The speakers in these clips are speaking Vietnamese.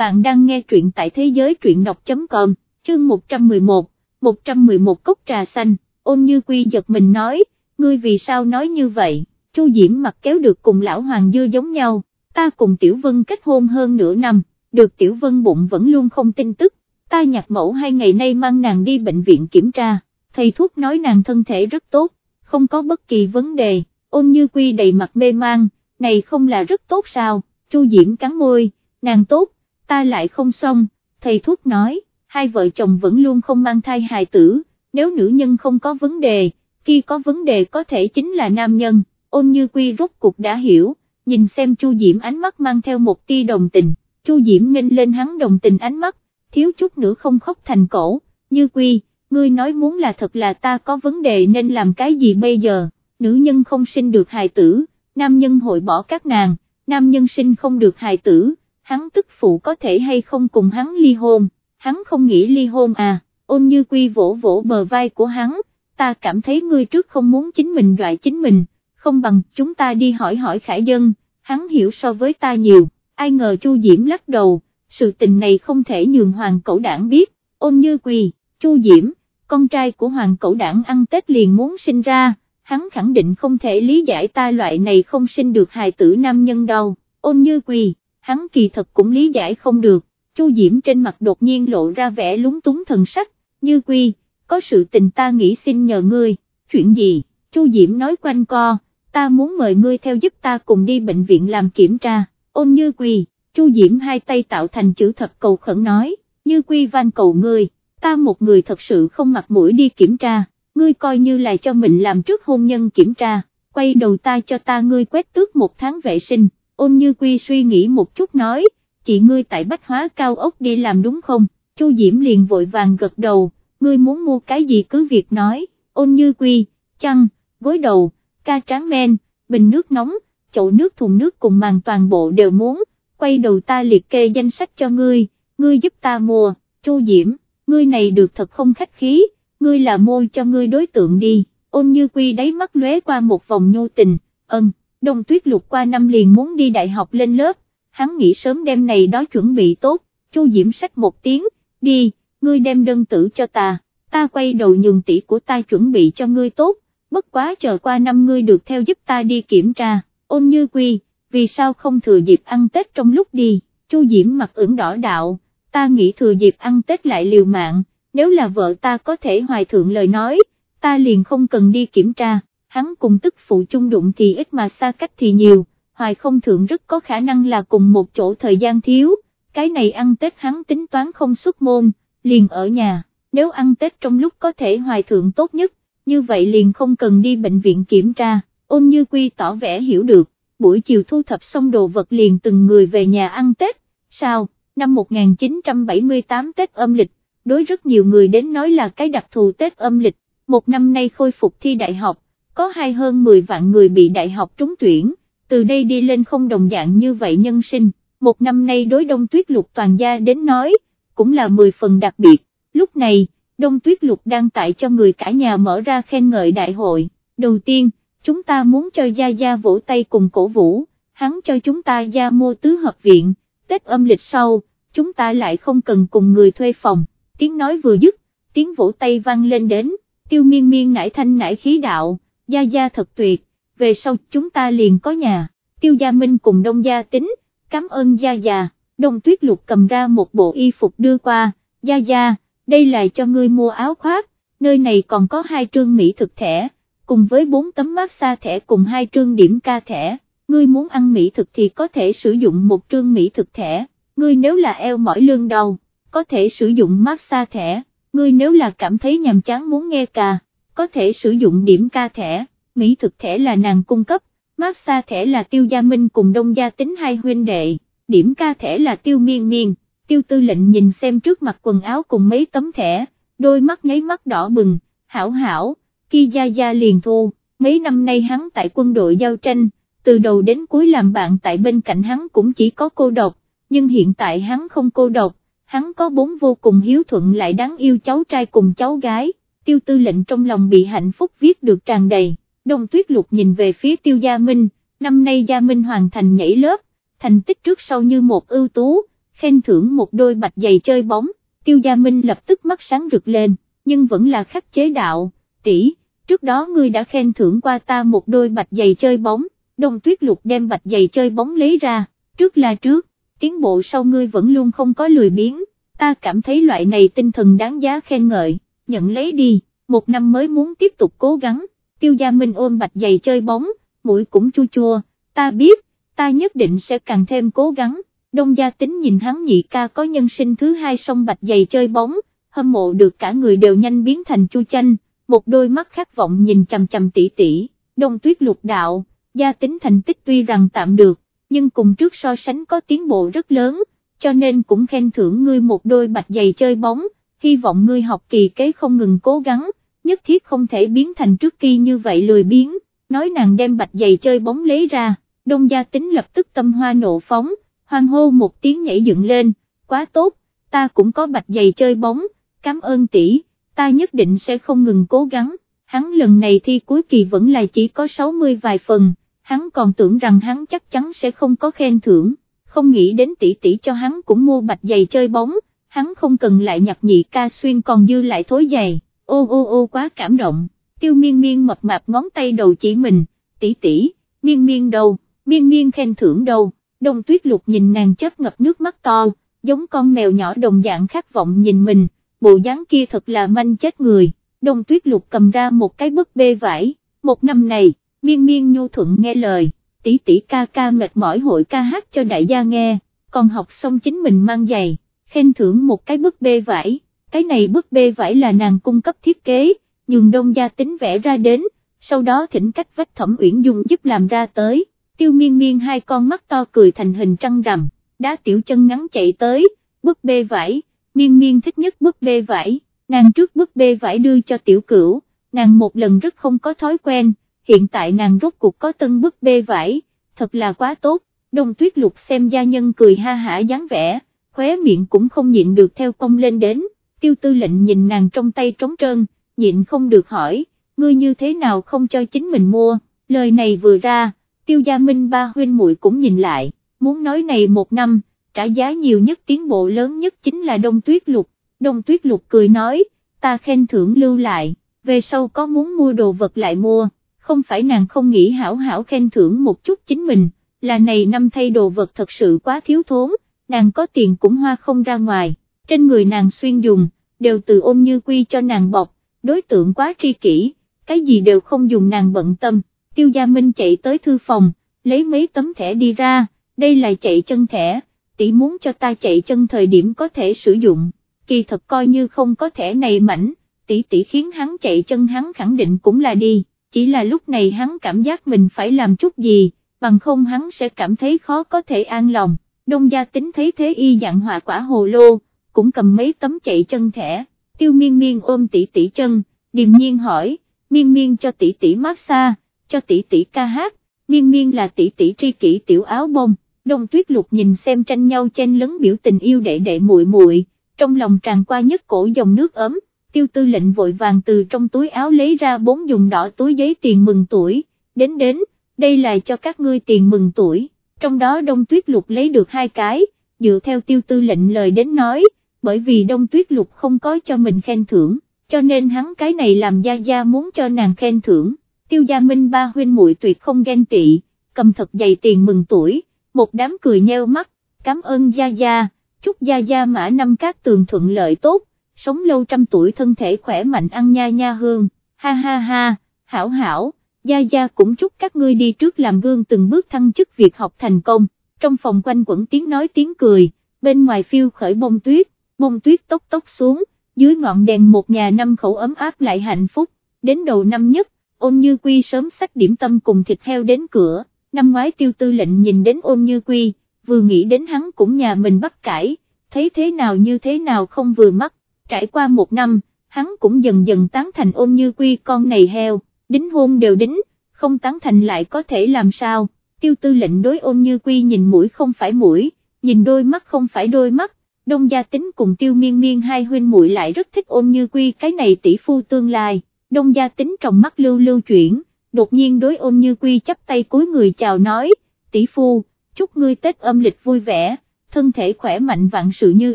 bạn đang nghe truyện tại thế giới truyện đọc.com, chương 111, 111 cốc trà xanh, ôn như quy giật mình nói, ngươi vì sao nói như vậy, Chu Diễm mặt kéo được cùng lão hoàng dư giống nhau, ta cùng Tiểu Vân kết hôn hơn nửa năm, được Tiểu Vân bụng vẫn luôn không tin tức, ta nhặt mẫu hai ngày nay mang nàng đi bệnh viện kiểm tra, thầy thuốc nói nàng thân thể rất tốt, không có bất kỳ vấn đề, ôn như quy đầy mặt mê mang, này không là rất tốt sao, Chu Diễm cắn môi, nàng tốt, ta lại không xong, thầy thuốc nói, hai vợ chồng vẫn luôn không mang thai hài tử, nếu nữ nhân không có vấn đề, khi có vấn đề có thể chính là nam nhân, ôn như quy rốt cuộc đã hiểu, nhìn xem Chu Diễm ánh mắt mang theo một tia đồng tình, Chu Diễm nghênh lên hắn đồng tình ánh mắt, thiếu chút nữa không khóc thành cổ, như quy, ngươi nói muốn là thật là ta có vấn đề nên làm cái gì bây giờ, nữ nhân không sinh được hài tử, nam nhân hội bỏ các nàng, nam nhân sinh không được hài tử, hắn tức phụ có thể hay không cùng hắn ly hôn, hắn không nghĩ ly hôn à, ôn như quy vỗ vỗ bờ vai của hắn, ta cảm thấy ngươi trước không muốn chính mình loại chính mình, không bằng chúng ta đi hỏi hỏi khải dân, hắn hiểu so với ta nhiều, ai ngờ Chu Diễm lắc đầu, sự tình này không thể nhường hoàng cẩu đảng biết, ôn như Quy, Chu Diễm, con trai của hoàng cẩu đảng ăn Tết liền muốn sinh ra, hắn khẳng định không thể lý giải ta loại này không sinh được hài tử nam nhân đâu, ôn như quỳ, hắn kỳ thật cũng lý giải không được, Chu Diễm trên mặt đột nhiên lộ ra vẻ lúng túng thần sắc, như quy, có sự tình ta nghĩ xin nhờ ngươi, chuyện gì, Chu Diễm nói quanh co, ta muốn mời ngươi theo giúp ta cùng đi bệnh viện làm kiểm tra, ôn như quy, Chu Diễm hai tay tạo thành chữ thập cầu khẩn nói, như quy van cầu ngươi, ta một người thật sự không mặt mũi đi kiểm tra, ngươi coi như là cho mình làm trước hôn nhân kiểm tra, quay đầu ta cho ta ngươi quét tước một tháng vệ sinh, ôn như quy suy nghĩ một chút nói, chị ngươi tại bách hóa cao ốc đi làm đúng không, Chu Diễm liền vội vàng gật đầu, ngươi muốn mua cái gì cứ việc nói, ôn như quy, chăn, gối đầu, ca tráng men, bình nước nóng, chậu nước thùng nước cùng màn toàn bộ đều muốn, quay đầu ta liệt kê danh sách cho ngươi, ngươi giúp ta mua, Chu Diễm, ngươi này được thật không khách khí, ngươi là môi cho ngươi đối tượng đi, ôn như quy đáy mắt lóe qua một vòng nhô tình, ân, đông tuyết lục qua năm liền muốn đi đại học lên lớp, hắn nghĩ sớm đêm này đó chuẩn bị tốt, Chu Diễm sách một tiếng, đi, ngươi đem đơn tử cho ta, ta quay đầu nhường tỷ của ta chuẩn bị cho ngươi tốt, bất quá chờ qua năm ngươi được theo giúp ta đi kiểm tra, ôn như quy, vì sao không thừa dịp ăn Tết trong lúc đi, Chu Diễm mặt ửng đỏ đạo, ta nghĩ thừa dịp ăn Tết lại liều mạng, nếu là vợ ta có thể hoài thượng lời nói, ta liền không cần đi kiểm tra, hắn cùng tức phụ chung đụng thì ít mà xa cách thì nhiều, hoài không thượng rất có khả năng là cùng một chỗ thời gian thiếu, cái này ăn Tết hắn tính toán không xuất môn, liền ở nhà, nếu ăn Tết trong lúc có thể hoài thượng tốt nhất, như vậy liền không cần đi bệnh viện kiểm tra, ôn như quy tỏ vẻ hiểu được, buổi chiều thu thập xong đồ vật liền từng người về nhà ăn Tết, sao, năm 1978 Tết âm lịch, đối rất nhiều người đến nói là cái đặc thù Tết âm lịch, một năm nay khôi phục thi đại học, có hai hơn 10 vạn người bị đại học trúng tuyển, từ đây đi lên không đồng dạng như vậy nhân sinh, một năm nay đối đông tuyết lục toàn gia đến nói, cũng là 10 phần đặc biệt, lúc này, đông tuyết lục đang tại cho người cả nhà mở ra khen ngợi đại hội, đầu tiên, chúng ta muốn cho Gia Gia vỗ tay cùng cổ vũ, hắn cho chúng ta Gia mua tứ hợp viện, Tết âm lịch sau, chúng ta lại không cần cùng người thuê phòng, tiếng nói vừa dứt, tiếng vỗ tay vang lên đến, tiêu miên miên nải thanh nải khí đạo, Gia Gia thật tuyệt, về sau chúng ta liền có nhà, tiêu gia minh cùng đông gia tính, cảm ơn Gia Gia, đông tuyết lục cầm ra một bộ y phục đưa qua, Gia Gia, đây là cho ngươi mua áo khoác, nơi này còn có hai trương mỹ thực thẻ cùng với bốn tấm massage thẻ cùng hai trương điểm ca thẻ, ngươi muốn ăn mỹ thực thì có thể sử dụng một trương mỹ thực thẻ, ngươi nếu là eo mỏi lương đầu, có thể sử dụng massage thẻ, ngươi nếu là cảm thấy nhàm chán muốn nghe ca, có thể sử dụng điểm ca thẻ, mỹ thực thẻ là nàng cung cấp, massage thẻ là tiêu gia minh cùng đông gia tính hai huynh đệ, điểm ca thẻ là tiêu miên miên, tiêu tư lệnh nhìn xem trước mặt quần áo cùng mấy tấm thẻ, đôi mắt nháy mắt đỏ bừng, hảo hảo khi Gia Gia liền thu, mấy năm nay hắn tại quân đội giao tranh, từ đầu đến cuối làm bạn tại bên cạnh hắn cũng chỉ có cô độc, nhưng hiện tại hắn không cô độc, hắn có bốn vô cùng hiếu thuận lại đáng yêu cháu trai cùng cháu gái, tiêu tư lệnh trong lòng bị hạnh phúc viết được tràn đầy, đông tuyết lục nhìn về phía tiêu Gia Minh, năm nay Gia Minh hoàn thành nhảy lớp, thành tích trước sau như một ưu tú, khen thưởng một đôi bạch giày chơi bóng, tiêu gia minh lập tức mắt sáng rực lên, nhưng vẫn là khắc chế đạo, tỷ, trước đó ngươi đã khen thưởng qua ta một đôi bạch giày chơi bóng, đông tuyết lục đem bạch giày chơi bóng lấy ra, trước là trước, tiến bộ sau ngươi vẫn luôn không có lười biếng, ta cảm thấy loại này tinh thần đáng giá khen ngợi, nhận lấy đi, một năm mới muốn tiếp tục cố gắng, tiêu gia minh ôm bạch giày chơi bóng, mũi cũng chua chua, ta biết, ta nhất định sẽ càng thêm cố gắng, đông gia tính nhìn hắn nhị ca có nhân sinh thứ hai song bạch giày chơi bóng, hâm mộ được cả người đều nhanh biến thành chu chanh, một đôi mắt khát vọng nhìn chầm chầm tỷ tỷ, đông tuyết lục đạo, gia tính thành tích tuy rằng tạm được, nhưng cùng trước so sánh có tiến bộ rất lớn, cho nên cũng khen thưởng ngươi một đôi bạch giày chơi bóng, hy vọng ngươi học kỳ kế không ngừng cố gắng, nhất thiết không thể biến thành trước kia như vậy lười biếng, nói nàng đem bạch giày chơi bóng lấy ra, đông gia tính lập tức tâm hoa nộ phóng, hoang hô một tiếng nhảy dựng lên, quá tốt, ta cũng có bạch giày chơi bóng, cảm ơn tỷ, ta nhất định sẽ không ngừng cố gắng, hắn lần này thi cuối kỳ vẫn là chỉ có 60 vài phần, hắn còn tưởng rằng hắn chắc chắn sẽ không có khen thưởng, không nghĩ đến tỷ tỷ cho hắn cũng mua bạch giày chơi bóng, hắn không cần lại nhặt nhị ca xuyên còn dư lại thối dày ô ô ô quá cảm động, tiêu miên miên mập mạp ngón tay đầu chỉ mình, tỷ tỷ, miên miên đâu, miên miên khen thưởng đâu, đông tuyết lục nhìn nàng chớp ngập nước mắt to, giống con mèo nhỏ đồng dạng khát vọng nhìn mình, bộ dáng kia thật là manh chết người, đông tuyết lục cầm ra một cái bức bê vải, một năm này, miên miên nhu thuận nghe lời, tỷ tỷ ca ca mệt mỏi hội ca hát cho đại gia nghe, còn học xong chính mình mang giày, khen thưởng một cái bức bê vải, cái này bức bê vải là nàng cung cấp thiết kế, nhường đông gia tính vẽ ra đến, sau đó thỉnh cách vách thẩm uyển dung giúp làm ra tới, tiêu miên miên hai con mắt to cười thành hình trăng rằm, đá tiểu chân ngắn chạy tới, bức bê vải, miên miên thích nhất bức bê vải, nàng trước bức bê vải đưa cho tiểu cửu, nàng một lần rất không có thói quen, hiện tại nàng rốt cuộc có tân bức bê vải, thật là quá tốt, đông tuyết lục xem gia nhân cười ha hả dáng vẻ, khóe miệng cũng không nhịn được theo công lên đến, tiêu tư lệnh nhìn nàng trong tay trống trơn, nhịn không được hỏi, ngươi như thế nào không cho chính mình mua, lời này vừa ra, tiêu gia minh ba huynh muội cũng nhìn lại, muốn nói này một năm, trả giá nhiều nhất tiến bộ lớn nhất chính là đông tuyết lục, đông tuyết lục cười nói, ta khen thưởng lưu lại, về sau có muốn mua đồ vật lại mua không phải nàng không nghĩ hảo hảo khen thưởng một chút chính mình, là này năm thay đồ vật thật sự quá thiếu thốn, nàng có tiền cũng hoa không ra ngoài, trên người nàng xuyên dùng, đều từ ôn như quy cho nàng bọc, đối tượng quá tri kỷ, cái gì đều không dùng nàng bận tâm, tiêu gia minh chạy tới thư phòng, lấy mấy tấm thẻ đi ra, đây là chạy chân thẻ, tỷ muốn cho ta chạy chân thời điểm có thể sử dụng, kỳ thật coi như không có thẻ này mảnh, tỷ tỷ khiến hắn chạy chân hắn khẳng định cũng là đi chỉ là lúc này hắn cảm giác mình phải làm chút gì, bằng không hắn sẽ cảm thấy khó có thể an lòng, đông gia tính thấy thế y dạng hòa quả hồ lô, cũng cầm mấy tấm chạy chân thẻ, tiêu miên miên ôm tỷ tỷ chân, điềm nhiên hỏi, miên miên cho tỷ tỷ massage, cho tỷ tỷ ca hát, miên miên là tỷ tỷ tri kỷ tiểu áo bông, đông tuyết lục nhìn xem tranh nhau chen lấn biểu tình yêu đệ đệ muội muội, trong lòng tràn qua nhất cổ dòng nước ấm. Tiêu tư lệnh vội vàng từ trong túi áo lấy ra bốn dùng đỏ túi giấy tiền mừng tuổi, đến đến, đây là cho các ngươi tiền mừng tuổi, trong đó đông tuyết lục lấy được hai cái, dựa theo tiêu tư lệnh lời đến nói, bởi vì đông tuyết lục không có cho mình khen thưởng, cho nên hắn cái này làm gia gia muốn cho nàng khen thưởng, tiêu gia minh ba huynh muội tuyệt không ghen tị, cầm thật dày tiền mừng tuổi, một đám cười nheo mắt, cảm ơn gia gia, chúc gia gia mã năm các tường thuận lợi tốt, sống lâu trăm tuổi thân thể khỏe mạnh ăn nha nha hương, ha ha ha, hảo hảo, gia gia cũng chúc các ngươi đi trước làm gương từng bước thăng chức việc học thành công, trong phòng quanh quẩn tiếng nói tiếng cười, bên ngoài phiêu khởi bông tuyết, bông tuyết tốc tốc xuống, dưới ngọn đèn một nhà năm khẩu ấm áp lại hạnh phúc, đến đầu năm nhất, ôn như quy sớm sách điểm tâm cùng thịt heo đến cửa, năm ngoái tiêu tư lệnh nhìn đến ôn như quy, vừa nghĩ đến hắn cũng nhà mình bắt cải, thấy thế nào như thế nào không vừa mắt, trải qua một năm, hắn cũng dần dần tán thành ôn như quy con này heo, đính hôn đều đính, không tán thành lại có thể làm sao, tiêu tư lệnh đối ôn như quy nhìn mũi không phải mũi, nhìn đôi mắt không phải đôi mắt, đông gia tính cùng tiêu miên miên hai huynh muội lại rất thích ôn như quy cái này tỷ phu tương lai, đông gia tính trong mắt lưu lưu chuyển, đột nhiên đối ôn như quy chắp tay cúi người chào nói, tỷ phu, chúc ngươi Tết âm lịch vui vẻ, thân thể khỏe mạnh vạn sự như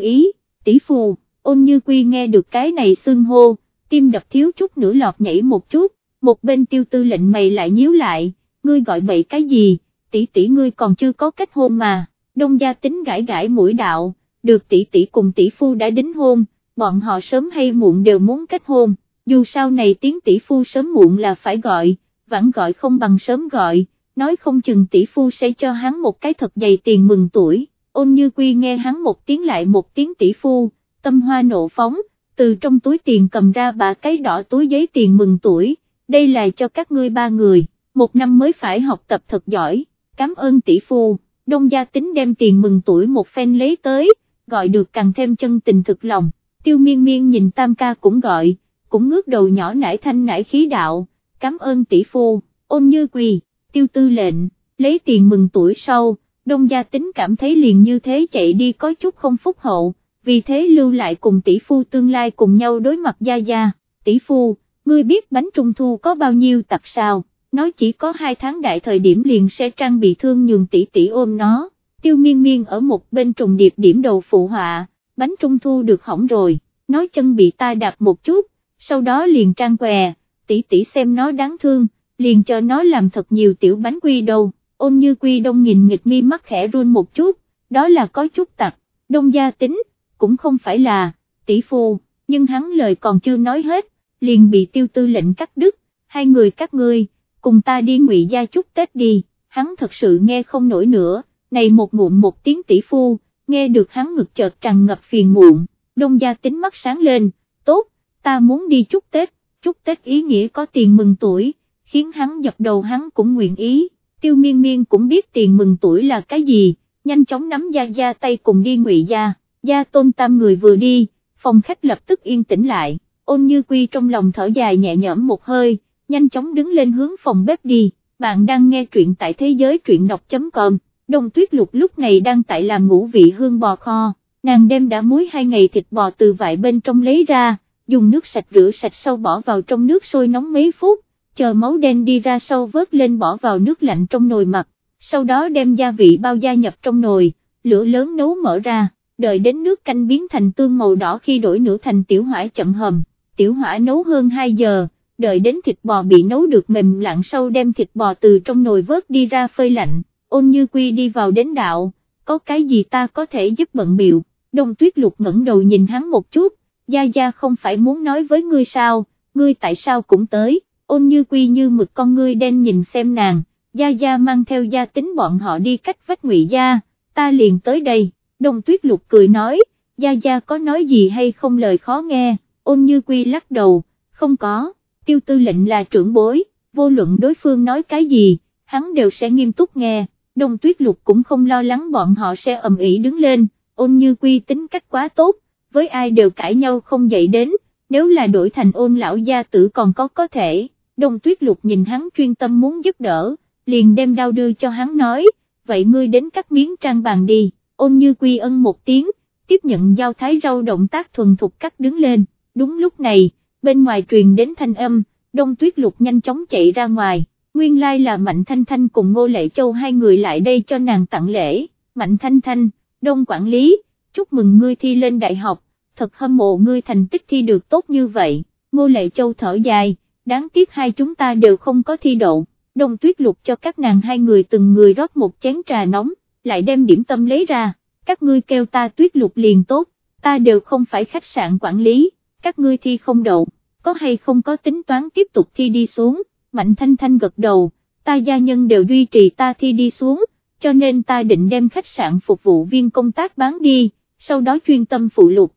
ý, tỷ phu, ôn như quy nghe được cái này xưng hô, tim đập thiếu chút nữa lọt nhảy một chút, một bên tiêu tư lệnh mày lại nhíu lại, ngươi gọi bậy cái gì, tỷ tỷ ngươi còn chưa có kết hôn mà, đông gia tính gãi gãi mũi đạo, được tỷ tỷ cùng tỷ phu đã đính hôn, bọn họ sớm hay muộn đều muốn kết hôn, dù sau này tiếng tỷ phu sớm muộn là phải gọi, vẫn gọi không bằng sớm gọi, nói không chừng tỷ phu sẽ cho hắn một cái thật dày tiền mừng tuổi, ôn như quy nghe hắn một tiếng lại một tiếng tỷ phu, tâm hoa nộ phóng, từ trong túi tiền cầm ra ba cái đỏ túi giấy tiền mừng tuổi, đây là cho các ngươi ba người, một năm mới phải học tập thật giỏi, cảm ơn tỷ phu, đông gia tính đem tiền mừng tuổi một phen lấy tới, gọi được càng thêm chân tình thực lòng, tiêu miên miên nhìn tam ca cũng gọi, cũng ngước đầu nhỏ nải thanh nải khí đạo, cảm ơn tỷ phu, ôn như quỳ, tiêu tư lệnh, lấy tiền mừng tuổi sau, đông gia tính cảm thấy liền như thế chạy đi có chút không phúc hậu, vì thế lưu lại cùng tỷ phu tương lai cùng nhau đối mặt gia gia, tỷ phu, ngươi biết bánh trung thu có bao nhiêu tặc sao, nói chỉ có hai tháng đại thời điểm liền sẽ trang bị thương nhường tỷ tỷ ôm nó, tiêu miên miên ở một bên trùng điệp điểm đầu phụ họa, bánh trung thu được hỏng rồi, nói chân bị ta đạp một chút, sau đó liền trang què, tỷ tỷ xem nó đáng thương, liền cho nó làm thật nhiều tiểu bánh quy đâu, ôn như quy đông nghìn nghịch mi mắt khẽ run một chút, đó là có chút tặc, đông gia tính, cũng không phải là, tỷ phu, nhưng hắn lời còn chưa nói hết, liền bị tiêu tư lệnh cắt đứt, hai người các ngươi, cùng ta đi ngụy gia chúc Tết đi, hắn thật sự nghe không nổi nữa, này một ngụm một tiếng tỷ phu, nghe được hắn ngực chợt tràn ngập phiền muộn, đông gia tính mắt sáng lên, tốt, ta muốn đi chúc Tết, chúc Tết ý nghĩa có tiền mừng tuổi, khiến hắn dập đầu hắn cũng nguyện ý, tiêu miên miên cũng biết tiền mừng tuổi là cái gì, nhanh chóng nắm gia gia tay cùng đi ngụy gia, gia tôn tam người vừa đi, phòng khách lập tức yên tĩnh lại, ôn như quy trong lòng thở dài nhẹ nhõm một hơi, nhanh chóng đứng lên hướng phòng bếp đi, bạn đang nghe truyện tại thế giới truyện đọc.com, đông tuyết lục lúc này đang tại làm ngũ vị hương bò kho, nàng đem đã muối hai ngày thịt bò từ vại bên trong lấy ra, dùng nước sạch rửa sạch sau bỏ vào trong nước sôi nóng mấy phút, chờ máu đen đi ra sau vớt lên bỏ vào nước lạnh trong nồi mặt, sau đó đem gia vị bao gia nhập trong nồi, lửa lớn nấu mở ra, đợi đến nước canh biến thành tương màu đỏ khi đổi nửa thành tiểu hỏa chậm hầm, tiểu hỏa nấu hơn 2 giờ, đợi đến thịt bò bị nấu được mềm lặng sau đem thịt bò từ trong nồi vớt đi ra phơi lạnh, ôn như quy đi vào đến đạo, có cái gì ta có thể giúp bận biểu, đông tuyết lục ngẩng đầu nhìn hắn một chút, Gia Gia không phải muốn nói với ngươi sao, ngươi tại sao cũng tới, ôn như quy như mực con ngươi đen nhìn xem nàng, Gia Gia mang theo gia tính bọn họ đi cách vách ngụy Gia, ta liền tới đây, đông tuyết lục cười nói, Gia Gia có nói gì hay không lời khó nghe, ôn như quy lắc đầu, không có, tiêu tư lệnh là trưởng bối, vô luận đối phương nói cái gì, hắn đều sẽ nghiêm túc nghe, đông tuyết lục cũng không lo lắng bọn họ sẽ ầm ĩ đứng lên, ôn như quy tính cách quá tốt, với ai đều cãi nhau không dậy đến, nếu là đổi thành ôn lão gia tử còn có có thể, đông tuyết lục nhìn hắn chuyên tâm muốn giúp đỡ, liền đem đao đưa cho hắn nói, vậy ngươi đến cắt miếng trang bàn đi, ôn như quy ân một tiếng, tiếp nhận dao thái rau động tác thuần thục cắt đứng lên, đúng lúc này, bên ngoài truyền đến thanh âm, đông tuyết lục nhanh chóng chạy ra ngoài, nguyên lai là Mạnh Thanh Thanh cùng Ngô Lệ Châu hai người lại đây cho nàng tặng lễ, Mạnh Thanh Thanh, đông quản lý, chúc mừng ngươi thi lên đại học, thật hâm mộ ngươi thành tích thi được tốt như vậy, Ngô Lệ Châu thở dài, đáng tiếc hai chúng ta đều không có thi đậu, đông tuyết lục cho các nàng hai người từng người rót một chén trà nóng, lại đem điểm tâm lấy ra, các ngươi kêu ta tuyết lục liền tốt, ta đều không phải khách sạn quản lý, các ngươi thi không đậu, có hay không có tính toán tiếp tục thi đi xuống, Mạnh Thanh Thanh gật đầu, ta gia nhân đều duy trì ta thi đi xuống, cho nên ta định đem khách sạn phục vụ viên công tác bán đi, sau đó chuyên tâm phụ lục.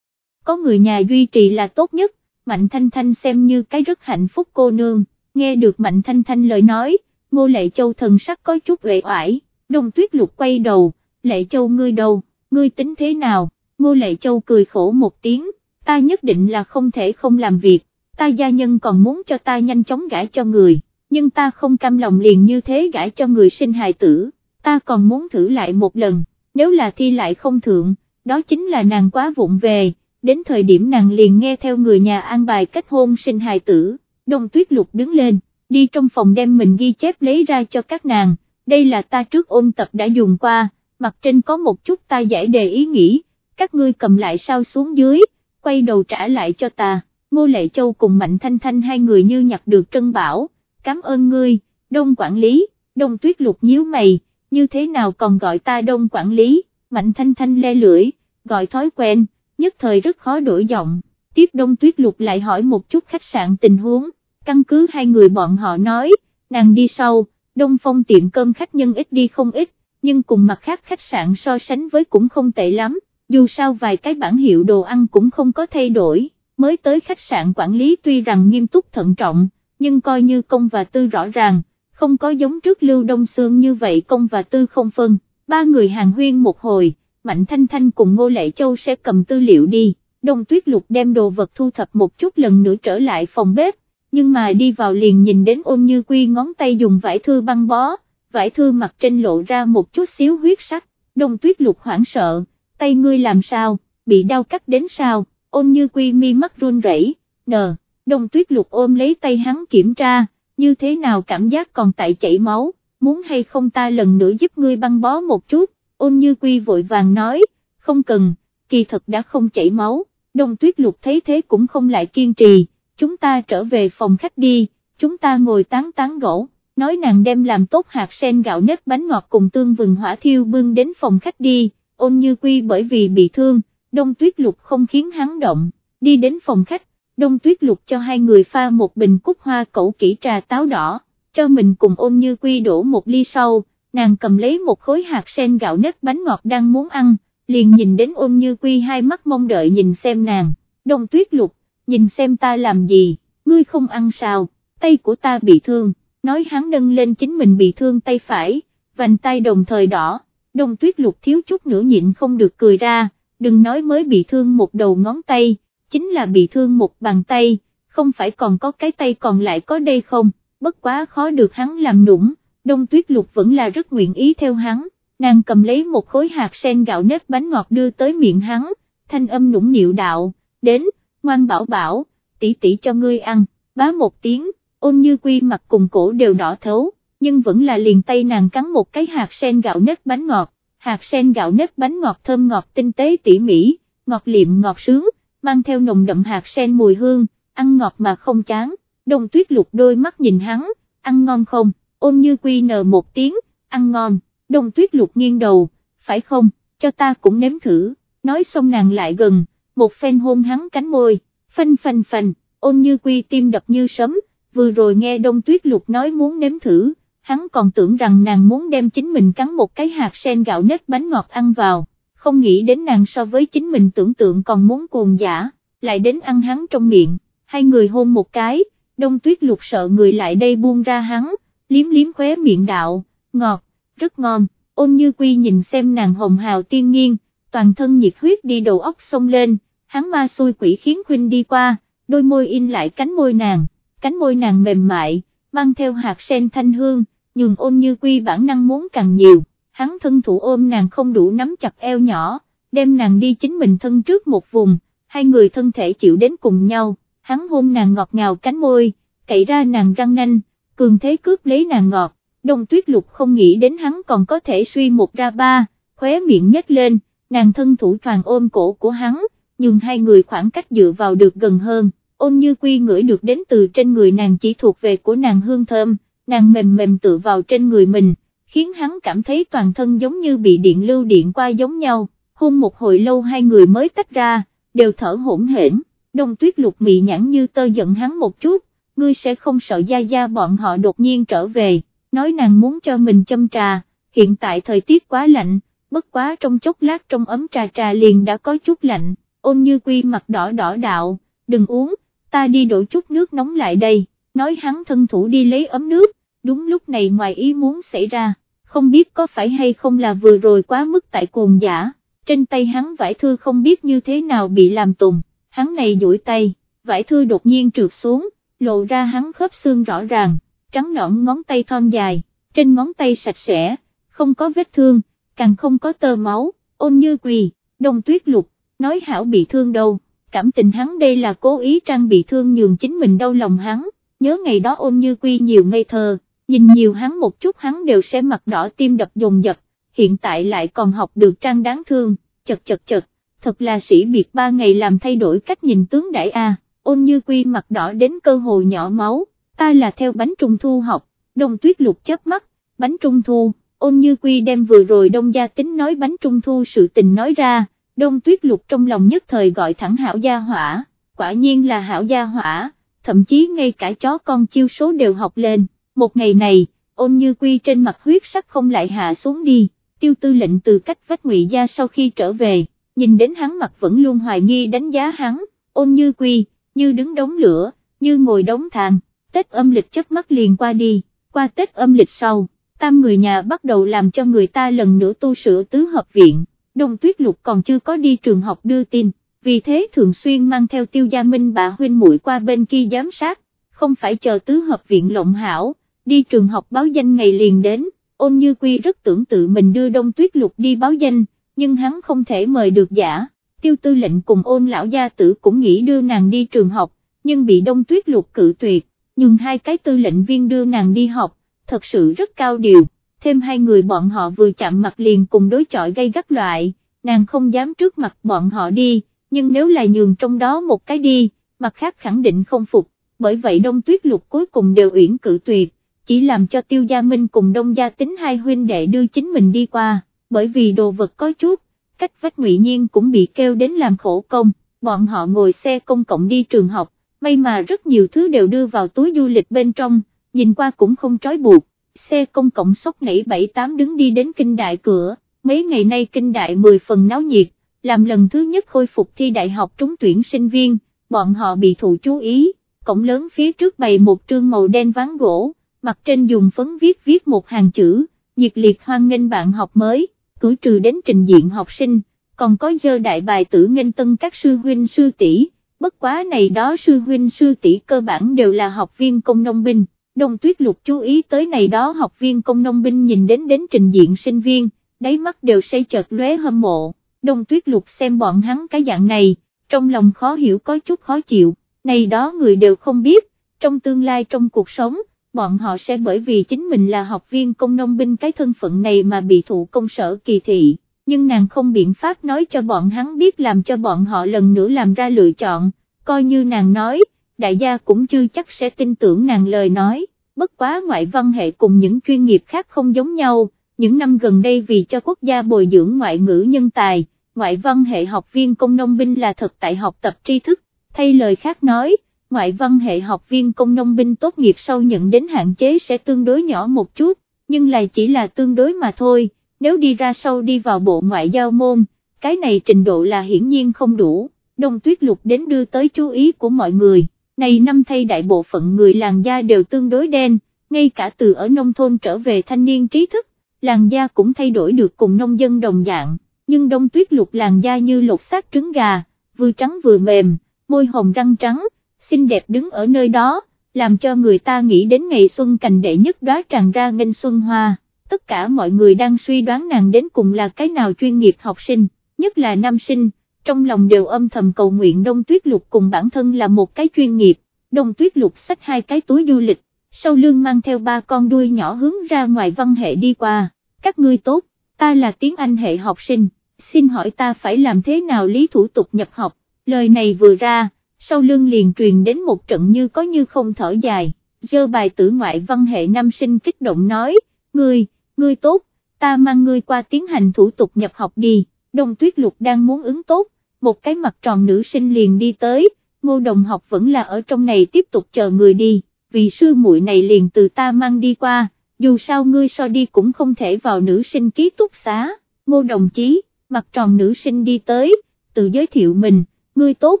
Có người nhà duy trì là tốt nhất, Mạnh Thanh Thanh xem như cái rất hạnh phúc cô nương, nghe được Mạnh Thanh Thanh lời nói, Ngô Lệ Châu thần sắc có chút uể oải, Đông Tuyết Lục quay đầu, Lệ Châu ngươi đâu, ngươi tính thế nào, Ngô Lệ Châu cười khổ một tiếng, ta nhất định là không thể không làm việc, ta gia nhân còn muốn cho ta nhanh chóng gãi cho người, nhưng ta không cam lòng liền như thế gãi cho người sinh hài tử, ta còn muốn thử lại một lần, nếu là thi lại không thượng, đó chính là nàng quá vụng về, đến thời điểm nàng liền nghe theo người nhà an bài kết hôn sinh hài tử, đông tuyết lục đứng lên, đi trong phòng đem mình ghi chép lấy ra cho các nàng, đây là ta trước ôn tập đã dùng qua, mặt trên có một chút ta giải đề ý nghĩ, các ngươi cầm lại sao xuống dưới, quay đầu trả lại cho ta, Ngô Lệ Châu cùng Mạnh Thanh Thanh hai người như nhặt được trân bảo, cảm ơn ngươi, đông quản lý, đông tuyết lục nhíu mày, như thế nào còn gọi ta đông quản lý, Mạnh Thanh Thanh le lưỡi, gọi thói quen, nhất thời rất khó đổi giọng, tiếp đông tuyết lục lại hỏi một chút khách sạn tình huống, căn cứ hai người bọn họ nói, nàng đi sau, đông phong tiệm cơm khách nhân ít đi không ít, nhưng cùng mặt khác khách sạn so sánh với cũng không tệ lắm, dù sao vài cái bản hiệu đồ ăn cũng không có thay đổi, mới tới khách sạn quản lý tuy rằng nghiêm túc thận trọng, nhưng coi như công và tư rõ ràng, không có giống trước Lưu Đông Sương như vậy công và tư không phân, ba người hàng huyên một hồi, Mạnh Thanh Thanh cùng Ngô Lệ Châu sẽ cầm tư liệu đi, Đông Tuyết Lục đem đồ vật thu thập một chút lần nữa trở lại phòng bếp, nhưng mà đi vào liền nhìn đến ôn như quy ngón tay dùng vải thư băng bó, vải thư mặt trên lộ ra một chút xíu huyết sắc, Đông Tuyết Lục hoảng sợ, tay ngươi làm sao, bị đau cắt đến sao, ôn như quy mi mắt run rẩy, nờ, Đông Tuyết Lục ôm lấy tay hắn kiểm tra, như thế nào cảm giác còn tại chảy máu, muốn hay không ta lần nữa giúp ngươi băng bó một chút, ôn như quy vội vàng nói, không cần, kỳ thật đã không chảy máu, đông tuyết lục thấy thế cũng không lại kiên trì, chúng ta trở về phòng khách đi, chúng ta ngồi tán tán gỗ, nói nàng đem làm tốt hạt sen gạo nếp bánh ngọt cùng tương vừng hỏa thiêu bưng đến phòng khách đi, ôn như quy bởi vì bị thương, đông tuyết lục không khiến hắn động, đi đến phòng khách, đông tuyết lục cho hai người pha một bình cúc hoa cẩu kỹ trà táo đỏ, cho mình cùng ôn như quy đổ một ly sau, nàng cầm lấy một khối hạt sen gạo nếp bánh ngọt đang muốn ăn, liền nhìn đến ôn như quy hai mắt mong đợi nhìn xem nàng, đông tuyết lục, nhìn xem ta làm gì, ngươi không ăn sao, tay của ta bị thương, nói hắn nâng lên chính mình bị thương tay phải, vành tay đồng thời đỏ, đông tuyết lục thiếu chút nữa nhịn không được cười ra, đừng nói mới bị thương một đầu ngón tay, chính là bị thương một bàn tay, không phải còn có cái tay còn lại có đây không, bất quá khó được hắn làm nũng, đông tuyết lục vẫn là rất nguyện ý theo hắn, nàng cầm lấy một khối hạt sen gạo nếp bánh ngọt đưa tới miệng hắn, thanh âm nũng nịu đạo, đến, ngoan bảo bảo, tỷ tỷ cho ngươi ăn, bá một tiếng, ôn như quy mặt cùng cổ đều đỏ thấu, nhưng vẫn là liền tay nàng cắn một cái hạt sen gạo nếp bánh ngọt, hạt sen gạo nếp bánh ngọt thơm ngọt tinh tế tỉ mỉ, ngọt liệm ngọt sướng, mang theo nồng đậm hạt sen mùi hương, ăn ngọt mà không chán, đông tuyết lục đôi mắt nhìn hắn, ăn ngon không, ôn như quy nờ một tiếng, ăn ngon, đông tuyết lục nghiêng đầu, phải không, cho ta cũng nếm thử, nói xong nàng lại gần, một phen hôn hắn cánh môi, phanh phanh phanh, ôn như quy tim đập như sấm, vừa rồi nghe đông tuyết lục nói muốn nếm thử, hắn còn tưởng rằng nàng muốn đem chính mình cắn một cái hạt sen gạo nếp bánh ngọt ăn vào, không nghĩ đến nàng so với chính mình tưởng tượng còn muốn cuồng giả, lại đến ăn hắn trong miệng, hai người hôn một cái, đông tuyết lục sợ người lại đây buông ra hắn, liếm liếm khóe miệng đạo, ngọt, rất ngon, ôn như quy nhìn xem nàng hồng hào tiên nghiêng, toàn thân nhiệt huyết đi đầu óc sông lên, hắn ma xui quỷ khiến khuynh đi qua, đôi môi in lại cánh môi nàng, cánh môi nàng mềm mại, mang theo hạt sen thanh hương, nhường ôn như quy bản năng muốn càng nhiều, hắn thân thủ ôm nàng không đủ nắm chặt eo nhỏ, đem nàng đi chính mình thân trước một vùng, hai người thân thể chịu đến cùng nhau, hắn hôn nàng ngọt ngào cánh môi, cậy ra nàng răng nanh, cường thế cướp lấy nàng ngọt, đông tuyết lục không nghĩ đến hắn còn có thể suy một ra ba, khóe miệng nhếch lên, nàng thân thủ toàn ôm cổ của hắn, nhưng hai người khoảng cách dựa vào được gần hơn, ôn như quy ngửi được đến từ trên người nàng chỉ thuộc về của nàng hương thơm, nàng mềm mềm tự vào trên người mình, khiến hắn cảm thấy toàn thân giống như bị điện lưu điện qua giống nhau, hôn một hồi lâu hai người mới tách ra, đều thở hỗn hển, đông tuyết lục mị nhãn như tơ giận hắn một chút, ngươi sẽ không sợ gia gia bọn họ đột nhiên trở về, nói nàng muốn cho mình châm trà, hiện tại thời tiết quá lạnh, bất quá trong chốc lát trong ấm trà trà liền đã có chút lạnh, ôn như quy mặt đỏ đỏ đạo, đừng uống, ta đi đổ chút nước nóng lại đây, nói hắn thân thủ đi lấy ấm nước, đúng lúc này ngoài ý muốn xảy ra, không biết có phải hay không là vừa rồi quá mức tại cuồng giả, trên tay hắn vải thư không biết như thế nào bị làm tùng, hắn này duỗi tay, vải thư đột nhiên trượt xuống, lộ ra hắn khớp xương rõ ràng, trắng nõn ngón tay thon dài, trên ngón tay sạch sẽ, không có vết thương, càng không có tơ máu, ôn như quỳ, đông tuyết lục, nói hảo bị thương đâu, cảm tình hắn đây là cố ý trang bị thương nhường chính mình đau lòng hắn, nhớ ngày đó ôn như quy nhiều ngây thơ, nhìn nhiều hắn một chút hắn đều sẽ mặt đỏ tim đập dồn dập, hiện tại lại còn học được trang đáng thương, chật chật chật, thật là sĩ biệt ba ngày làm thay đổi cách nhìn tướng đại A, ôn như quy mặt đỏ đến cơ hồ nhỏ máu, ta là theo bánh trung thu học, đông tuyết lục chớp mắt, bánh trung thu, ôn như quy đem vừa rồi đông gia tính nói bánh trung thu sự tình nói ra, đông tuyết lục trong lòng nhất thời gọi thẳng hảo gia hỏa, quả nhiên là hảo gia hỏa, thậm chí ngay cả chó con chiêu số đều học lên, một ngày này, ôn như quy trên mặt huyết sắc không lại hạ xuống đi, tiêu tư lệnh từ cách vách ngụy gia sau khi trở về, nhìn đến hắn mặt vẫn luôn hoài nghi đánh giá hắn, ôn như quy, như đứng đống lửa, như ngồi đống than, Tết âm lịch chớp mắt liền qua đi, qua Tết âm lịch sau, tam người nhà bắt đầu làm cho người ta lần nữa tu sửa tứ hợp viện, đồng tuyết lục còn chưa có đi trường học đưa tin, vì thế thường xuyên mang theo tiêu gia minh bà huynh muội qua bên kia giám sát, không phải chờ tứ hợp viện lộng hảo, đi trường học báo danh ngày liền đến, ôn như quy rất tưởng tự mình đưa đông tuyết lục đi báo danh, nhưng hắn không thể mời được giả, tiêu tư lệnh cùng ôn lão gia tử cũng nghĩ đưa nàng đi trường học, nhưng bị đông tuyết lục cự tuyệt, nhưng hai cái tư lệnh viên đưa nàng đi học, thật sự rất cao điều, thêm hai người bọn họ vừa chạm mặt liền cùng đối chọi gây gắt loại, nàng không dám trước mặt bọn họ đi, nhưng nếu là nhường trong đó một cái đi, mặt khác khẳng định không phục, bởi vậy đông tuyết lục cuối cùng đều uyển cự tuyệt, chỉ làm cho tiêu gia minh cùng đông gia tính hai huynh đệ đưa chính mình đi qua, bởi vì đồ vật có chút, cách vách ngụy nhiên cũng bị kêu đến làm khổ công, bọn họ ngồi xe công cộng đi trường học, may mà rất nhiều thứ đều đưa vào túi du lịch bên trong, nhìn qua cũng không trói buộc, xe công cộng sốc nảy 7-8 đứng đi đến kinh đại cửa, mấy ngày nay kinh đại 10 phần náo nhiệt, làm lần thứ nhất khôi phục thi đại học trúng tuyển sinh viên, bọn họ bị thụ chú ý, cổng lớn phía trước bày một trương màu đen ván gỗ, mặt trên dùng phấn viết viết một hàng chữ, nhiệt liệt hoan nghênh bạn học mới, cử trừ đến trình diện học sinh, còn có dơ đại bài tử nghênh tân các sư huynh sư tỷ bất quá này đó sư huynh sư tỷ cơ bản đều là học viên công nông binh, đông tuyết lục chú ý tới này đó học viên công nông binh nhìn đến đến trình diện sinh viên, đáy mắt đều say chợt lóe hâm mộ, đông tuyết lục xem bọn hắn cái dạng này, trong lòng khó hiểu có chút khó chịu, này đó người đều không biết, trong tương lai trong cuộc sống, bọn họ sẽ bởi vì chính mình là học viên công nông binh cái thân phận này mà bị thụ công sở kỳ thị. Nhưng nàng không biện pháp nói cho bọn hắn biết làm cho bọn họ lần nữa làm ra lựa chọn, coi như nàng nói, đại gia cũng chưa chắc sẽ tin tưởng nàng lời nói, bất quá ngoại văn hệ cùng những chuyên nghiệp khác không giống nhau, những năm gần đây vì cho quốc gia bồi dưỡng ngoại ngữ nhân tài, ngoại văn hệ học viên công nông binh là thật tại học tập tri thức, thay lời khác nói, ngoại văn hệ học viên công nông binh tốt nghiệp sau nhận đến hạn chế sẽ tương đối nhỏ một chút, nhưng lại chỉ là tương đối mà thôi nếu đi ra sau đi vào bộ ngoại giao môn, cái này trình độ là hiển nhiên không đủ, đông tuyết lục đến đưa tới chú ý của mọi người, này năm thay đại bộ phận người làng da đều tương đối đen, ngay cả từ ở nông thôn trở về thanh niên trí thức, làng da cũng thay đổi được cùng nông dân đồng dạng, nhưng đông tuyết lục làng da như lột xác trứng gà, vừa trắng vừa mềm, môi hồng răng trắng, xinh đẹp đứng ở nơi đó, làm cho người ta nghĩ đến ngày xuân cành đệ nhất đóa tràn ra nghênh xuân hoa. Tất cả mọi người đang suy đoán nàng đến cùng là cái nào chuyên nghiệp học sinh, nhất là nam sinh, trong lòng đều âm thầm cầu nguyện Đông Tuyết Lục cùng bản thân là một cái chuyên nghiệp, Đông Tuyết Lục xách hai cái túi du lịch, sau lưng mang theo ba con đuôi nhỏ hướng ra ngoài văn hệ đi qua, các ngươi tốt, ta là tiếng Anh hệ học sinh, xin hỏi ta phải làm thế nào lý thủ tục nhập học, lời này vừa ra, sau lưng liền truyền đến một trận như có như không thở dài, dơ bài tử ngoại văn hệ nam sinh kích động nói, ngươi, ngươi tốt, ta mang ngươi qua tiến hành thủ tục nhập học đi, đông tuyết lục đang muốn ứng tốt, một cái mặt tròn nữ sinh liền đi tới, ngô đồng học vẫn là ở trong này tiếp tục chờ người đi, vì sư muội này liền từ ta mang đi qua, dù sao ngươi so đi cũng không thể vào nữ sinh ký túc xá, ngô đồng chí, mặt tròn nữ sinh đi tới, tự giới thiệu mình, ngươi tốt,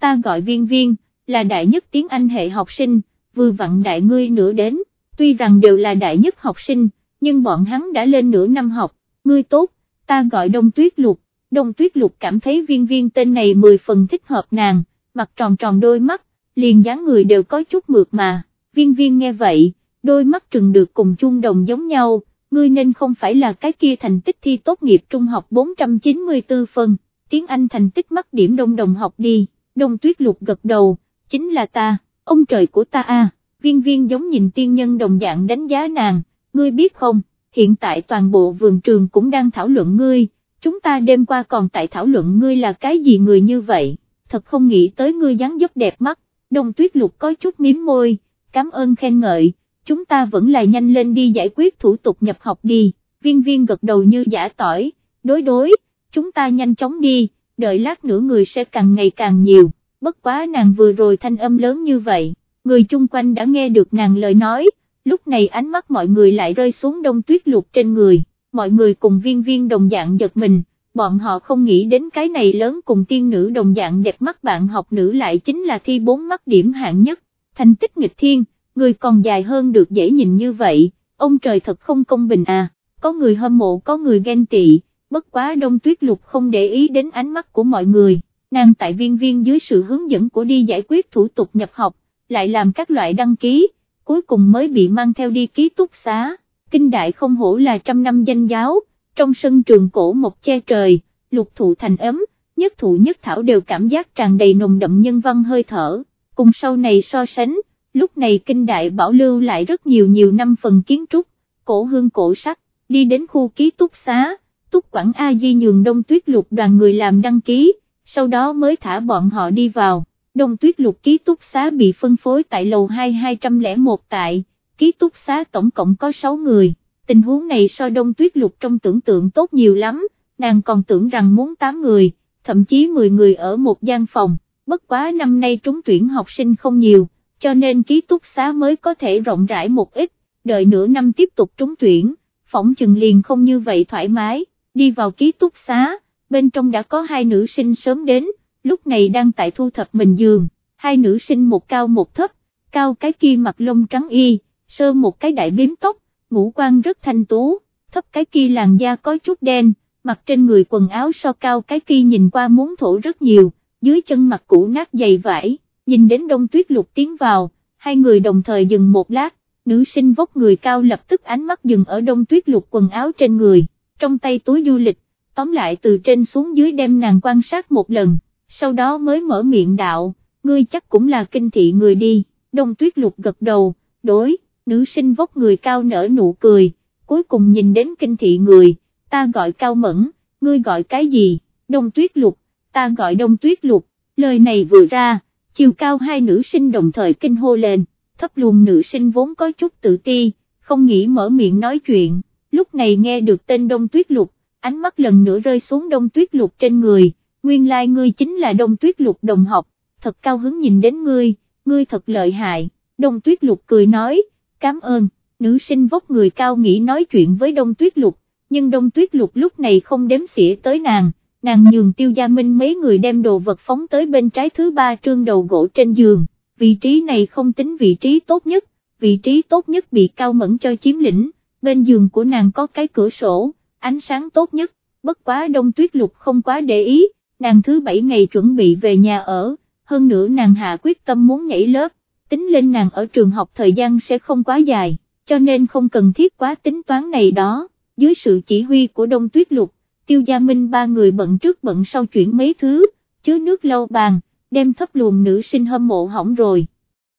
ta gọi viên viên, là đại nhất tiếng Anh hệ học sinh, vừa vặn đại ngươi nữa đến, tuy rằng đều là đại nhất học sinh, nhưng bọn hắn đã lên nửa năm học, ngươi tốt, ta gọi Đông Tuyết Lục, Đông Tuyết Lục cảm thấy viên viên tên này mười phần thích hợp nàng, mặt tròn tròn đôi mắt, liền dáng người đều có chút mượt mà, viên viên nghe vậy, đôi mắt trừng được cùng chung đồng giống nhau, ngươi nên không phải là cái kia thành tích thi tốt nghiệp trung học 494 phân, tiếng Anh thành tích mắc điểm đông đồng học đi, Đông Tuyết Lục gật đầu, chính là ta, ông trời của ta a. viên viên giống nhìn tiên nhân đồng dạng đánh giá nàng ngươi biết không, hiện tại toàn bộ vườn trường cũng đang thảo luận ngươi, chúng ta đêm qua còn tại thảo luận ngươi là cái gì người như vậy, thật không nghĩ tới ngươi dáng dấp đẹp mắt, đông tuyết lục có chút miếm môi, cảm ơn khen ngợi, chúng ta vẫn là nhanh lên đi giải quyết thủ tục nhập học đi, viên viên gật đầu như giả tỏi, đối đối, chúng ta nhanh chóng đi, đợi lát nữa người sẽ càng ngày càng nhiều, bất quá nàng vừa rồi thanh âm lớn như vậy, người chung quanh đã nghe được nàng lời nói, lúc này ánh mắt mọi người lại rơi xuống đông tuyết lục trên người, mọi người cùng viên viên đồng dạng giật mình, bọn họ không nghĩ đến cái này lớn cùng tiên nữ đồng dạng đẹp mắt bạn học nữ lại chính là thi bốn mắt điểm hạng nhất, thành tích nghịch thiên, người còn dài hơn được dễ nhìn như vậy, ông trời thật không công bình à, có người hâm mộ có người ghen tị, bất quá đông tuyết lục không để ý đến ánh mắt của mọi người, nàng tại viên viên dưới sự hướng dẫn của đi giải quyết thủ tục nhập học, lại làm các loại đăng ký, cuối cùng mới bị mang theo đi ký túc xá, kinh đại không hổ là trăm năm danh giáo, trong sân trường cổ một che trời, lục thụ thành ấm, nhất thụ nhất thảo đều cảm giác tràn đầy nồng đậm nhân văn hơi thở, cùng sau này so sánh, lúc này kinh đại bảo lưu lại rất nhiều nhiều năm phần kiến trúc, cổ hương cổ sắc, đi đến khu ký túc xá, túc quản A Di nhường đông tuyết lục đoàn người làm đăng ký, sau đó mới thả bọn họ đi vào, đông tuyết lục ký túc xá bị phân phối tại lầu 2 201 tại, ký túc xá tổng cộng có 6 người, tình huống này so đông tuyết lục trong tưởng tượng tốt nhiều lắm, nàng còn tưởng rằng muốn 8 người, thậm chí 10 người ở một gian phòng, bất quá năm nay trúng tuyển học sinh không nhiều, cho nên ký túc xá mới có thể rộng rãi một ít, đợi nửa năm tiếp tục trúng tuyển, phỏng chừng liền không như vậy thoải mái, đi vào ký túc xá, bên trong đã có hai nữ sinh sớm đến, lúc này đang tại thu thập mình giường, hai nữ sinh một cao một thấp, cao cái kia mặt lông trắng y, sơ một cái đại biếm tóc, ngũ quan rất thanh tú, thấp cái kia làn da có chút đen, mặt trên người quần áo so cao cái kia nhìn qua muốn thổ rất nhiều, dưới chân mặt cũ nát dày vải, nhìn đến đông tuyết lục tiến vào, hai người đồng thời dừng một lát, nữ sinh vóc người cao lập tức ánh mắt dừng ở đông tuyết lục quần áo trên người, trong tay túi du lịch, tóm lại từ trên xuống dưới đem nàng quan sát một lần, sau đó mới mở miệng đạo, ngươi chắc cũng là kinh thị người đi, đông tuyết lục gật đầu, đối, nữ sinh vóc người cao nở nụ cười, cuối cùng nhìn đến kinh thị người, ta gọi cao mẫn, ngươi gọi cái gì, đông tuyết lục, ta gọi đông tuyết lục, lời này vừa ra, chiều cao hai nữ sinh đồng thời kinh hô lên, thấp luồng nữ sinh vốn có chút tự ti, không nghĩ mở miệng nói chuyện, lúc này nghe được tên đông tuyết lục, ánh mắt lần nữa rơi xuống đông tuyết lục trên người, nguyên lai like ngươi chính là đông tuyết lục đồng học, thật cao hứng nhìn đến ngươi, ngươi thật lợi hại, đông tuyết lục cười nói, cảm ơn, nữ sinh vóc người cao nghĩ nói chuyện với đông tuyết lục, nhưng đông tuyết lục lúc này không đếm xỉa tới nàng, nàng nhường tiêu gia minh mấy người đem đồ vật phóng tới bên trái thứ ba trương đầu gỗ trên giường, vị trí này không tính vị trí tốt nhất, vị trí tốt nhất bị cao mẫn cho chiếm lĩnh, bên giường của nàng có cái cửa sổ, ánh sáng tốt nhất, bất quá đông tuyết lục không quá để ý, nàng thứ bảy ngày chuẩn bị về nhà ở, hơn nữa nàng hạ quyết tâm muốn nhảy lớp, tính lên nàng ở trường học thời gian sẽ không quá dài, cho nên không cần thiết quá tính toán này đó, dưới sự chỉ huy của đông tuyết lục, tiêu gia minh ba người bận trước bận sau chuyển mấy thứ, chứa nước lâu bàn, đem thấp luồng nữ sinh hâm mộ hỏng rồi.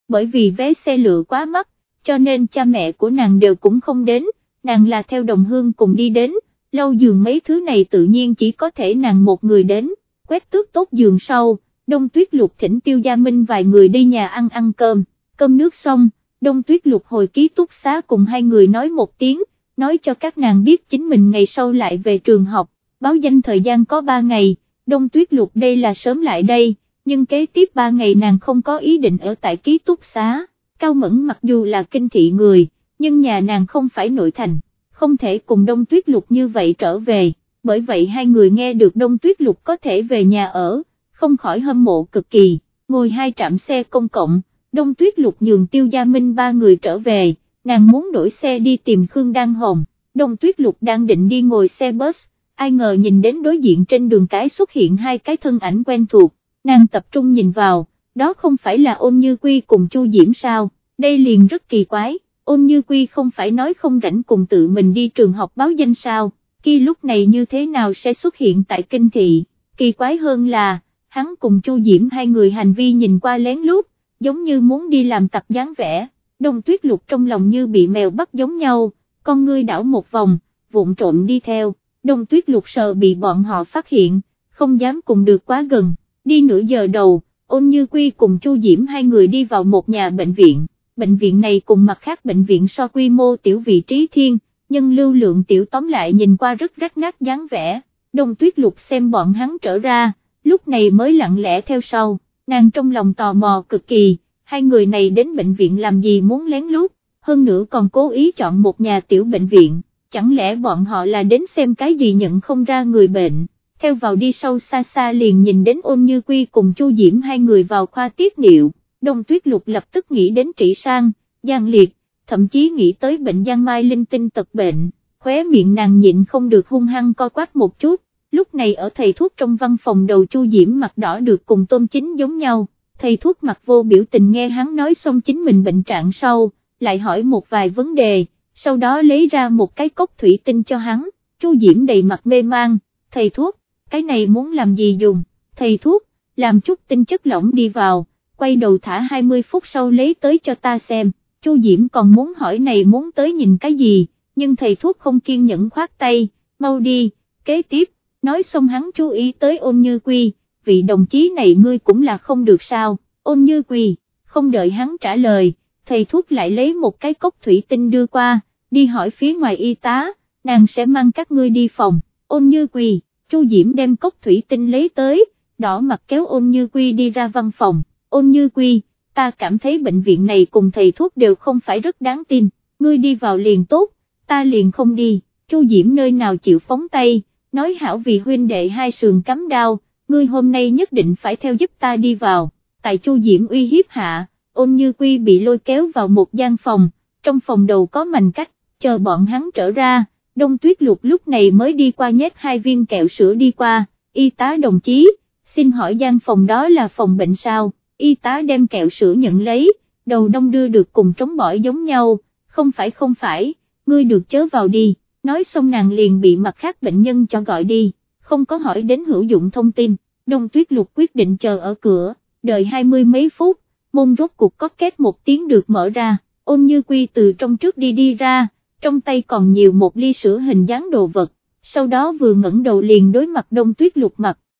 Bởi vì vé xe lựa quá mắc, cho nên cha mẹ của nàng đều cũng không đến, nàng là theo đồng hương cùng đi đến, lâu giường mấy thứ này tự nhiên chỉ có thể nàng một người đến, quét tước tốt giường sau, đông tuyết lục thỉnh tiêu gia minh vài người đi nhà ăn ăn cơm, cơm nước xong, đông tuyết lục hồi ký túc xá cùng hai người nói một tiếng, nói cho các nàng biết chính mình ngày sau lại về trường học, báo danh thời gian có ba ngày, đông tuyết lục đây là sớm lại đây, nhưng kế tiếp ba ngày nàng không có ý định ở tại ký túc xá, cao mẫn mặc dù là kinh thị người, nhưng nhà nàng không phải nội thành, không thể cùng đông tuyết lục như vậy trở về, bởi vậy hai người nghe được đông tuyết lục có thể về nhà ở, không khỏi hâm mộ cực kỳ, ngồi hai trạm xe công cộng, đông tuyết lục nhường tiêu gia minh ba người trở về, nàng muốn đổi xe đi tìm Khương Đăng Hồng, đông tuyết lục đang định đi ngồi xe bus, ai ngờ nhìn đến đối diện trên đường cái xuất hiện hai cái thân ảnh quen thuộc, nàng tập trung nhìn vào, đó không phải là ôn như quy cùng Chu Diễm sao, đây liền rất kỳ quái, ôn như quy không phải nói không rảnh cùng tự mình đi trường học báo danh sao, khi lúc này như thế nào sẽ xuất hiện tại kinh thị, kỳ quái hơn là, hắn cùng Chu Diễm hai người hành vi nhìn qua lén lút, giống như muốn đi làm tặc dáng vẻ, đông tuyết lục trong lòng như bị mèo bắt giống nhau, con ngươi đảo một vòng, vụn trộm đi theo, đông tuyết lục sợ bị bọn họ phát hiện, không dám cùng được quá gần, đi nửa giờ đầu, ôn như quy cùng Chu Diễm hai người đi vào một nhà bệnh viện, bệnh viện này cùng mặt khác bệnh viện so quy mô tiểu vị trí thiên, nhưng lưu lượng tiểu tóm lại nhìn qua rất rách nát dáng vẻ, đông tuyết lục xem bọn hắn trở ra, lúc này mới lặng lẽ theo sau, nàng trong lòng tò mò cực kỳ, hai người này đến bệnh viện làm gì muốn lén lút, hơn nữa còn cố ý chọn một nhà tiểu bệnh viện, chẳng lẽ bọn họ là đến xem cái gì nhận không ra người bệnh, theo vào đi sâu xa xa liền nhìn đến ôn như quy cùng chu diễm hai người vào khoa tiết niệu, đông tuyết lục lập tức nghĩ đến trị sang, giang liệt, thậm chí nghĩ tới bệnh giang mai linh tinh tật bệnh, khóe miệng nàng nhịn không được hung hăng co quát một chút, lúc này ở thầy thuốc trong văn phòng đầu chu diễm mặt đỏ được cùng tôm chính giống nhau, thầy thuốc mặt vô biểu tình nghe hắn nói xong chính mình bệnh trạng sau, lại hỏi một vài vấn đề, sau đó lấy ra một cái cốc thủy tinh cho hắn, chu diễm đầy mặt mê mang, thầy thuốc, cái này muốn làm gì dùng, thầy thuốc, làm chút tinh chất lỏng đi vào, quay đầu thả 20 phút sau lấy tới cho ta xem, chu diễm còn muốn hỏi này muốn tới nhìn cái gì, nhưng thầy thuốc không kiên nhẫn khoát tay, mau đi, kế tiếp, nói xong hắn chú ý tới ôn như quy, vị đồng chí này ngươi cũng là không được sao, ôn như quy, không đợi hắn trả lời, thầy thuốc lại lấy một cái cốc thủy tinh đưa qua, đi hỏi phía ngoài y tá, nàng sẽ mang các ngươi đi phòng, ôn như quy, Chu Diễm đem cốc thủy tinh lấy tới, đỏ mặt kéo ôn như quy đi ra văn phòng, ôn như quy, ta cảm thấy bệnh viện này cùng thầy thuốc đều không phải rất đáng tin, ngươi đi vào liền tốt, ta liền không đi, Chu Diễm nơi nào chịu phóng tay, nói hảo vì huynh đệ hai sườn cắm đao, ngươi hôm nay nhất định phải theo giúp ta đi vào, tại Chu Diễm uy hiếp hạ, ôn như quy bị lôi kéo vào một gian phòng, trong phòng đầu có mành cách, chờ bọn hắn trở ra, đông tuyết lục lúc này mới đi qua nhét hai viên kẹo sữa đi qua, y tá đồng chí, xin hỏi gian phòng đó là phòng bệnh sao, y tá đem kẹo sữa nhận lấy, đầu đông đưa được cùng trống bỏi giống nhau, không phải không phải, ngươi được chớ vào đi, nói xong nàng liền bị mặt khác bệnh nhân cho gọi đi, không có hỏi đến hữu dụng thông tin, đông tuyết lục quyết định chờ ở cửa, đợi hai mươi mấy phút, môn rốt cuộc có kết một tiếng được mở ra, ôn như quy từ trong trước đi đi ra, trong tay còn nhiều một ly sữa hình dáng đồ vật, sau đó vừa ngẩng đầu liền đối mặt đông tuyết lục mặt,